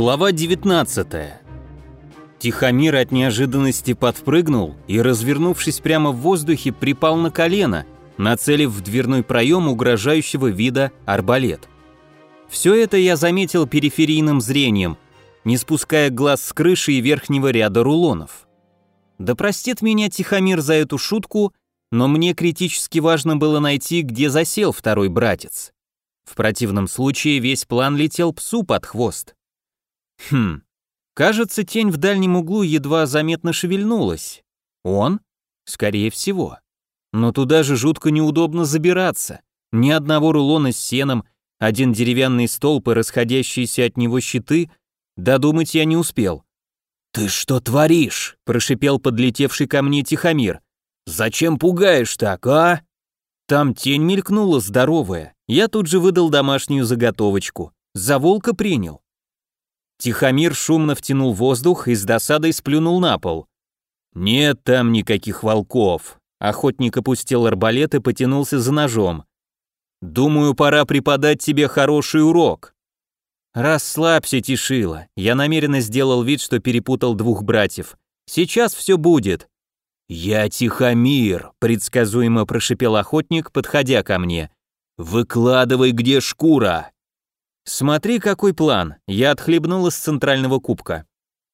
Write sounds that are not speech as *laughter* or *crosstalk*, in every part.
Глава 19. Тихомир от неожиданности подпрыгнул и, развернувшись прямо в воздухе, припал на колено, нацелив в дверной проем угрожающего вида арбалет. Все это я заметил периферийным зрением, не спуская глаз с крыши и верхнего ряда рулонов. Да простит меня Тихомир за эту шутку, но мне критически важно было найти, где засел второй братец. В противном случае весь план летел псу под хвост. Хм, кажется, тень в дальнем углу едва заметно шевельнулась. Он? Скорее всего. Но туда же жутко неудобно забираться. Ни одного рулона с сеном, один деревянный столб и расходящиеся от него щиты. Додумать я не успел. «Ты что творишь?» – прошипел подлетевший ко мне Тихомир. «Зачем пугаешь так, а?» Там тень мелькнула здоровая. Я тут же выдал домашнюю заготовочку. За волка принял. Тихомир шумно втянул воздух и с досадой сплюнул на пол. «Нет там никаких волков». Охотник опустил арбалет и потянулся за ножом. «Думаю, пора преподать тебе хороший урок». «Расслабься, Тишила. Я намеренно сделал вид, что перепутал двух братьев. Сейчас все будет». «Я Тихомир», — предсказуемо прошипел охотник, подходя ко мне. «Выкладывай, где шкура». Смотри, какой план. Я отхлебнул из центрального кубка.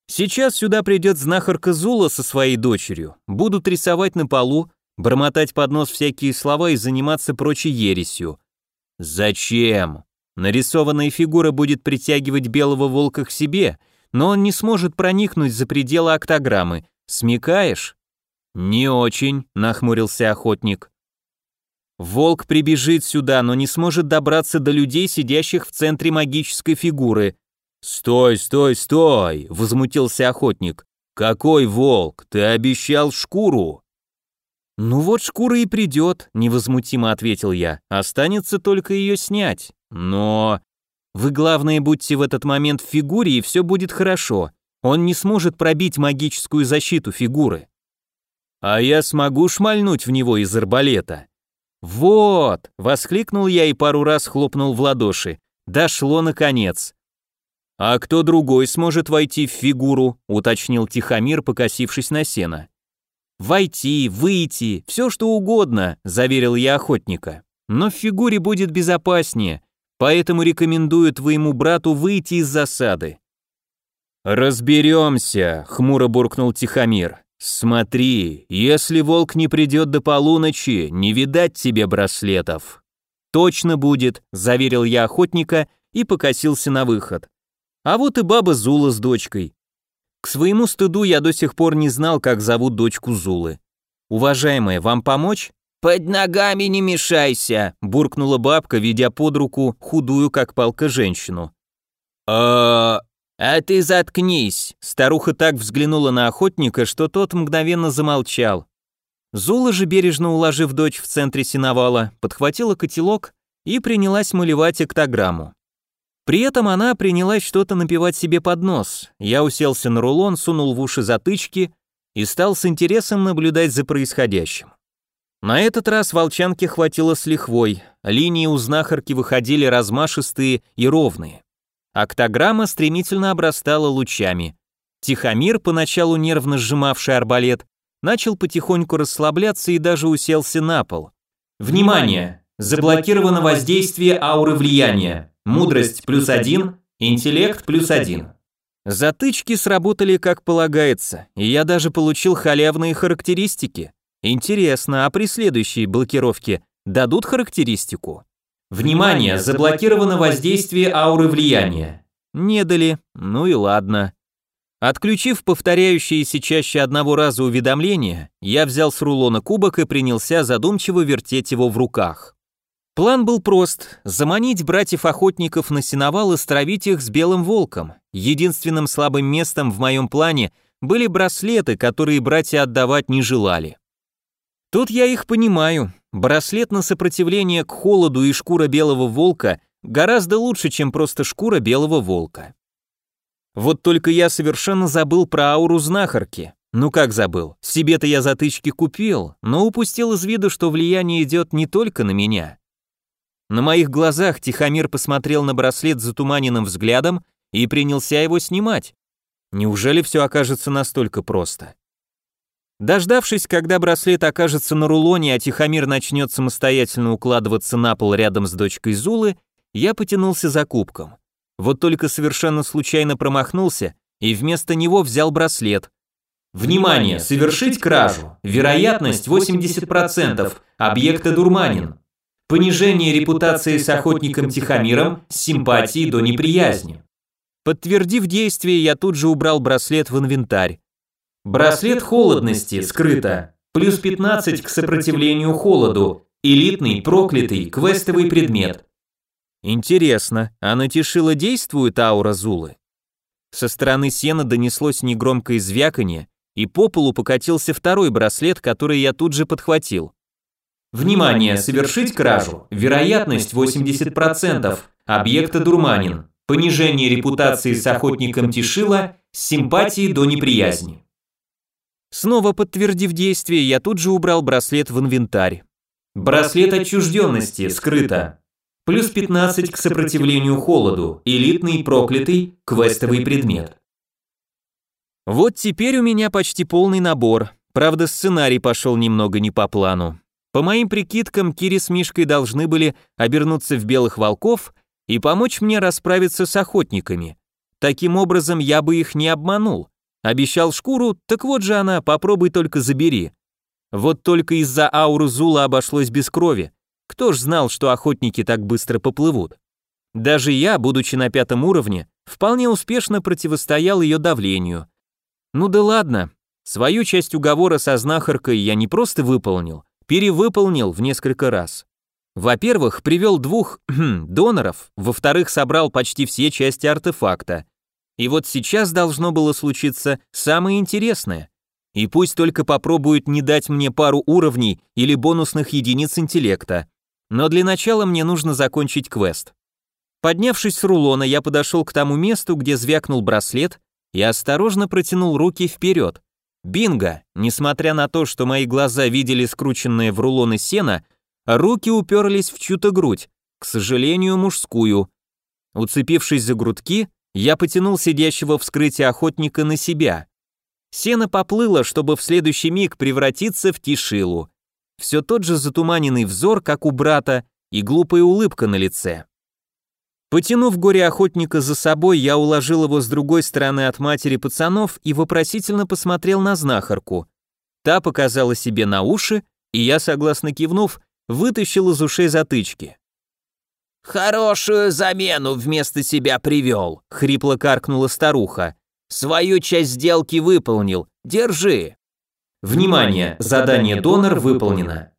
Сейчас сюда придет знахарка Зула со своей дочерью. Будут рисовать на полу, бормотать под нос всякие слова и заниматься прочей ересью. Зачем? Нарисованная фигура будет притягивать белого волка к себе, но он не сможет проникнуть за пределы октограммы. Смекаешь? Не очень, нахмурился охотник. Волк прибежит сюда, но не сможет добраться до людей, сидящих в центре магической фигуры. «Стой, стой, стой!» — возмутился охотник. «Какой волк? Ты обещал шкуру!» «Ну вот шкура и придет», — невозмутимо ответил я. «Останется только ее снять. Но...» «Вы, главное, будьте в этот момент в фигуре, и все будет хорошо. Он не сможет пробить магическую защиту фигуры». «А я смогу шмальнуть в него из арбалета?» «Вот!» — воскликнул я и пару раз хлопнул в ладоши. «Дошло наконец!» «А кто другой сможет войти в фигуру?» — уточнил Тихомир, покосившись на сено. «Войти, выйти, все что угодно», — заверил я охотника. «Но в фигуре будет безопаснее, поэтому рекомендую твоему брату выйти из засады». «Разберемся», — хмуро буркнул Тихомир. «Смотри, если волк не придет до полуночи, не видать тебе браслетов». «Точно будет», — заверил я охотника и покосился на выход. А вот и баба Зула с дочкой. К своему стыду я до сих пор не знал, как зовут дочку Зулы. «Уважаемая, вам помочь?» «Под ногами не мешайся», — буркнула бабка, ведя под руку худую, как палка, женщину. «А «А ты заткнись!» Старуха так взглянула на охотника, что тот мгновенно замолчал. Зула же, бережно уложив дочь в центре сеновала, подхватила котелок и принялась малевать октограмму. При этом она принялась что-то напевать себе под нос. Я уселся на рулон, сунул в уши затычки и стал с интересом наблюдать за происходящим. На этот раз волчанке хватило с лихвой, линии у знахарки выходили размашистые и ровные. Октограмма стремительно обрастала лучами. Тихомир, поначалу нервно сжимавший арбалет, начал потихоньку расслабляться и даже уселся на пол. Внимание! Заблокировано воздействие ауры влияния. Мудрость плюс один, интеллект плюс один. Затычки сработали как полагается, и я даже получил халявные характеристики. Интересно, а при следующей блокировке дадут характеристику? Внимание, заблокировано воздействие ауры влияния. Не дали, ну и ладно. Отключив повторяющиеся чаще одного раза уведомления, я взял с рулона кубок и принялся задумчиво вертеть его в руках. План был прост – заманить братьев-охотников на сеновал и стравить их с белым волком. Единственным слабым местом в моем плане были браслеты, которые братья отдавать не желали. Тут я их понимаю. Браслет на сопротивление к холоду и шкура белого волка гораздо лучше, чем просто шкура белого волка. Вот только я совершенно забыл про ауру знахарки. Ну как забыл? Себе-то я затычки купил, но упустил из виду, что влияние идет не только на меня. На моих глазах Тихомир посмотрел на браслет затуманенным взглядом и принялся его снимать. Неужели все окажется настолько просто? Дождавшись, когда браслет окажется на рулоне, а Тихомир начнет самостоятельно укладываться на пол рядом с дочкой Зулы, я потянулся за кубком. Вот только совершенно случайно промахнулся и вместо него взял браслет. Внимание, совершить кражу. Вероятность 80%. Объект одурманен. Понижение репутации с охотником Тихомиром с симпатией до неприязни. Подтвердив действие, я тут же убрал браслет в инвентарь. Браслет холодности скрыто. Плюс 15 к сопротивлению холоду. Элитный, проклятый, квестовый предмет. Интересно, а на Тишила действует аура Зулы? Со стороны сена донеслось негромкое звяканье, и по полу покатился второй браслет, который я тут же подхватил. Внимание, совершить кражу. Вероятность 80%. Объект одурманен. Понижение репутации с охотником Тишила с симпатией до неприязни. Снова подтвердив действие, я тут же убрал браслет в инвентарь. Браслет отчужденности скрыто. Плюс 15 к сопротивлению холоду, элитный проклятый, квестовый предмет. Вот теперь у меня почти полный набор, правда сценарий пошел немного не по плану. По моим прикидкам, Кири с Мишкой должны были обернуться в белых волков и помочь мне расправиться с охотниками. Таким образом, я бы их не обманул. Обещал шкуру, так вот же она, попробуй только забери. Вот только из-за ауры Зула обошлось без крови, кто ж знал, что охотники так быстро поплывут? Даже я, будучи на пятом уровне, вполне успешно противостоял ее давлению. Ну да ладно, свою часть уговора со знахаркой я не просто выполнил, перевыполнил в несколько раз. Во-первых, привел двух *clears throat* доноров, во-вторых, собрал почти все части артефакта. И вот сейчас должно было случиться самое интересное. И пусть только попробуют не дать мне пару уровней или бонусных единиц интеллекта. Но для начала мне нужно закончить квест. Поднявшись с рулона, я подошел к тому месту, где звякнул браслет, и осторожно протянул руки вперед. Бинго! Несмотря на то, что мои глаза видели скрученные в рулоны сена, руки уперлись в чью-то грудь, к сожалению, мужскую. Уцепившись за грудки, я потянул сидящего в скрытии охотника на себя. Сено поплыло, чтобы в следующий миг превратиться в тишилу все тот же затуманенный взор, как у брата, и глупая улыбка на лице. Потянув горе-охотника за собой, я уложил его с другой стороны от матери пацанов и вопросительно посмотрел на знахарку. Та показала себе на уши, и я, согласно кивнув, вытащил из ушей затычки. «Хорошую замену вместо себя привел», — хрипло каркнула старуха. «Свою часть сделки выполнил. Держи». Внимание, задание донор выполнено.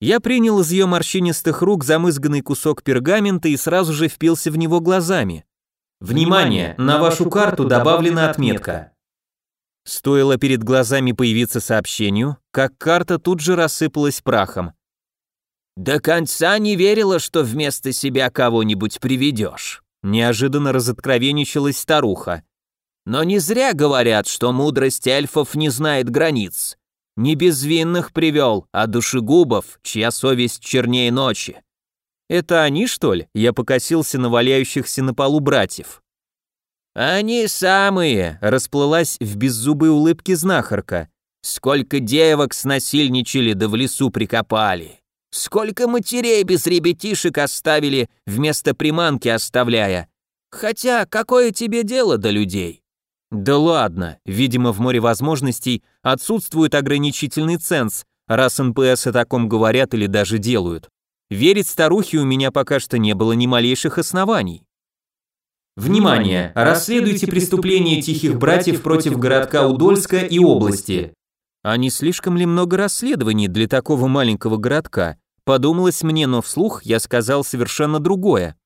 Я принял из ее морщинистых рук замызганный кусок пергамента и сразу же впился в него глазами. Внимание, на вашу карту добавлена отметка. Стоило перед глазами появиться сообщению, как карта тут же рассыпалась прахом. «До конца не верила, что вместо себя кого-нибудь приведешь», неожиданно разоткровенничалась старуха. Но не зря говорят, что мудрость эльфов не знает границ. Не безвинных привел, а душегубов, чья совесть чернее ночи. Это они, что ли? Я покосился на валяющихся на полу братьев. Они самые, расплылась в беззубой улыбке знахарка. Сколько девок снасильничали да в лесу прикопали. Сколько матерей без ребятишек оставили, вместо приманки оставляя. Хотя, какое тебе дело до людей? Да ладно, видимо, в море возможностей отсутствует ограничительный ценз, раз НПС о таком говорят или даже делают. Верить старухе у меня пока что не было ни малейших оснований. Внимание! Расследуйте преступления тихих братьев против городка Удольска и области. А не слишком ли много расследований для такого маленького городка? Подумалось мне, но вслух я сказал совершенно другое.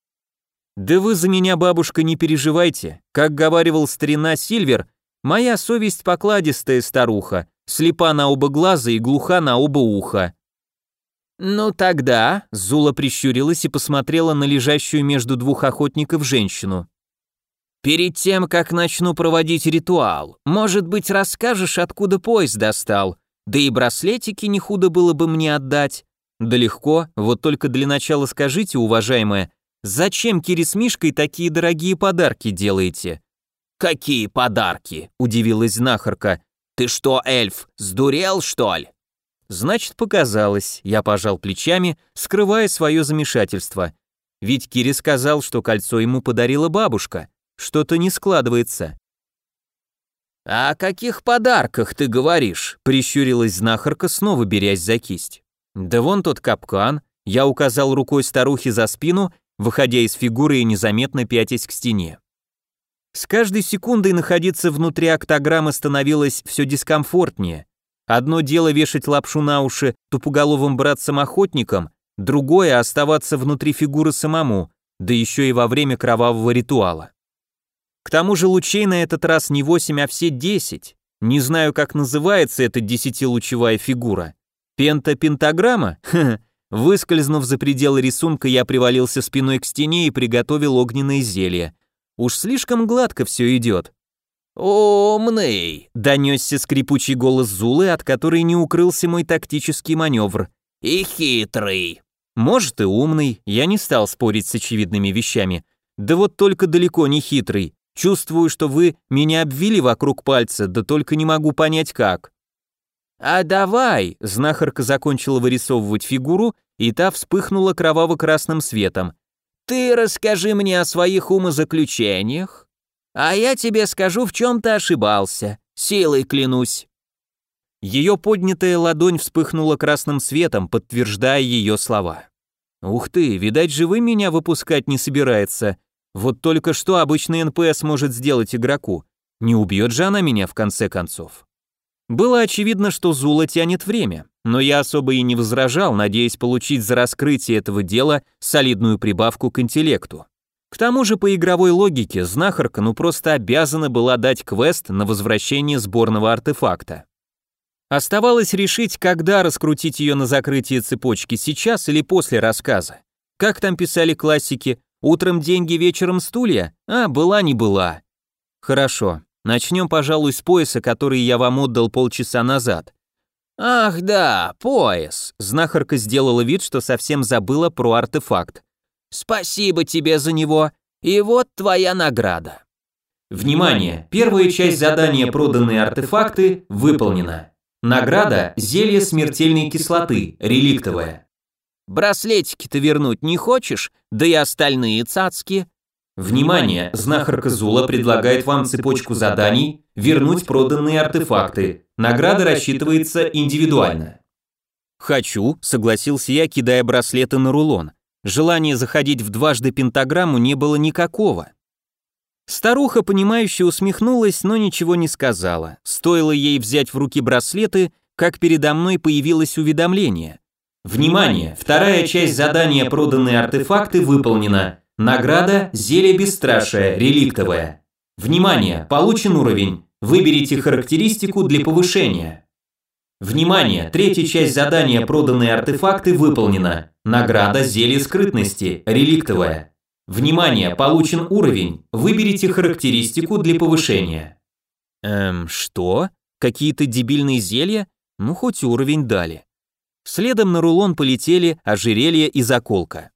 «Да вы за меня, бабушка, не переживайте. Как говаривал старина Сильвер, моя совесть покладистая старуха, слепа на оба глаза и глуха на оба уха». «Ну тогда», — Зула прищурилась и посмотрела на лежащую между двух охотников женщину. «Перед тем, как начну проводить ритуал, может быть, расскажешь, откуда поезд достал? Да и браслетики не худо было бы мне отдать». «Да легко, вот только для начала скажите, уважаемая, Зачем Кире с Мишкой такие дорогие подарки делаете?» «Какие подарки?» – удивилась знахарка. «Ты что, эльф, сдурел, что ли?» Значит, показалось, я пожал плечами, скрывая свое замешательство. Ведь Кири сказал, что кольцо ему подарила бабушка. Что-то не складывается. «О каких подарках ты говоришь?» — прищурилась знахарка, снова берясь за кисть. «Да вон тот капкан», — я указал рукой старухе за спину, выходя из фигуры и незаметно пятясь к стене. С каждой секундой находиться внутри октограммы становилось все дискомфортнее. Одно дело вешать лапшу на уши тупоголовым братцам-охотникам, другое — оставаться внутри фигуры самому, да еще и во время кровавого ритуала. К тому же лучей на этот раз не 8, а все 10. Не знаю, как называется эта десятилучевая фигура. Пентапентаграмма? *laughs* Выскользнув за пределы рисунка, я привалился спиной к стене и приготовил огненное зелье. Уж слишком гладко все идет. «Умный!» — донесся скрипучий голос Зулы, от которой не укрылся мой тактический маневр. «И хитрый!» «Может и умный, я не стал спорить с очевидными вещами. Да вот только далеко не хитрый. Чувствую, что вы меня обвили вокруг пальца, да только не могу понять как». «А давай!» — знахарка закончила вырисовывать фигуру, и та вспыхнула кроваво-красным светом. «Ты расскажи мне о своих умозаключениях, а я тебе скажу, в чем ты ошибался. Силой клянусь». Ее поднятая ладонь вспыхнула красным светом, подтверждая ее слова. «Ух ты, видать, живым меня выпускать не собирается. Вот только что обычный НПС может сделать игроку? Не убьет же она меня в конце концов. Было очевидно, что Зула тянет время, но я особо и не возражал, надеясь получить за раскрытие этого дела солидную прибавку к интеллекту. К тому же по игровой логике знахарка ну просто обязана была дать квест на возвращение сборного артефакта. Оставалось решить, когда раскрутить ее на закрытие цепочки, сейчас или после рассказа. Как там писали классики, Утром деньги, вечером стулья? А, была не была. Хорошо. Начнем, пожалуй, с пояса, который я вам отдал полчаса назад. Ах да, пояс. Знахарка сделала вид, что совсем забыла про артефакт. Спасибо тебе за него. И вот твоя награда. Внимание! Первая часть задания «Проданные артефакты» выполнена. Награда – зелье смертельной кислоты, реликтовое. Браслетики-то вернуть не хочешь? Да и остальные цацки. Внимание! Знахарка Зула предлагает вам цепочку заданий вернуть проданные артефакты. Награда рассчитывается индивидуально. «Хочу», — согласился я, кидая браслеты на рулон. Желания заходить в дважды пентаграмму не было никакого. Старуха, понимающе усмехнулась, но ничего не сказала. Стоило ей взять в руки браслеты, как передо мной появилось уведомление. Внимание! Вторая часть задания «Проданные артефакты» выполнена. Награда «Зелье бесстрашие», реликтовая. Внимание! Получен уровень. Выберите характеристику для повышения. Внимание! Третья часть задания «Проданные артефакты» выполнена. Награда «Зелье скрытности», реликтовая. Внимание! Получен уровень. Выберите характеристику для повышения. Эм, что? Какие-то дебильные зелья? Ну, хоть уровень дали. Следом на рулон полетели ожерелье и заколка.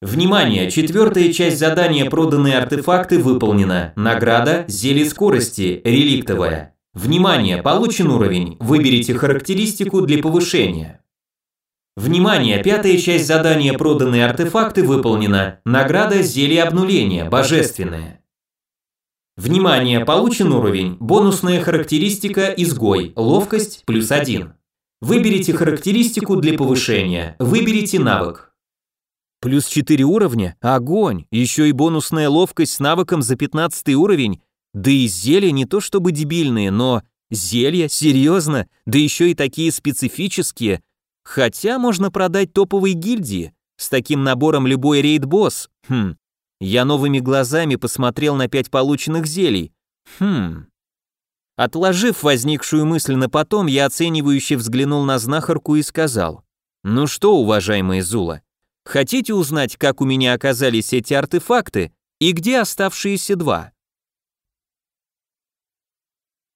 Внимание! Четвертая часть задания «Проданные артефакты» выполнена. Награда «Зелье скорости», реликтовая. Внимание! Получен уровень. Выберите характеристику для повышения. Внимание! Пятая часть задания «Проданные артефакты» выполнена. Награда «Зелье обнуления», божественная. Внимание! Получен уровень. Бонусная характеристика «Изгой», ловкость плюс один. Выберите характеристику для повышения. Выберите навык. Плюс 4 уровня? Огонь! Еще и бонусная ловкость с навыком за 15 уровень. Да и зелья не то чтобы дебильные, но... Зелья? Серьезно? Да еще и такие специфические. Хотя можно продать топовые гильдии. С таким набором любой рейд-босс. Хм. Я новыми глазами посмотрел на пять полученных зелий. Хм. Отложив возникшую мысль на потом, я оценивающе взглянул на знахарку и сказал, «Ну что, уважаемые Зула, хотите узнать, как у меня оказались эти артефакты и где оставшиеся два?»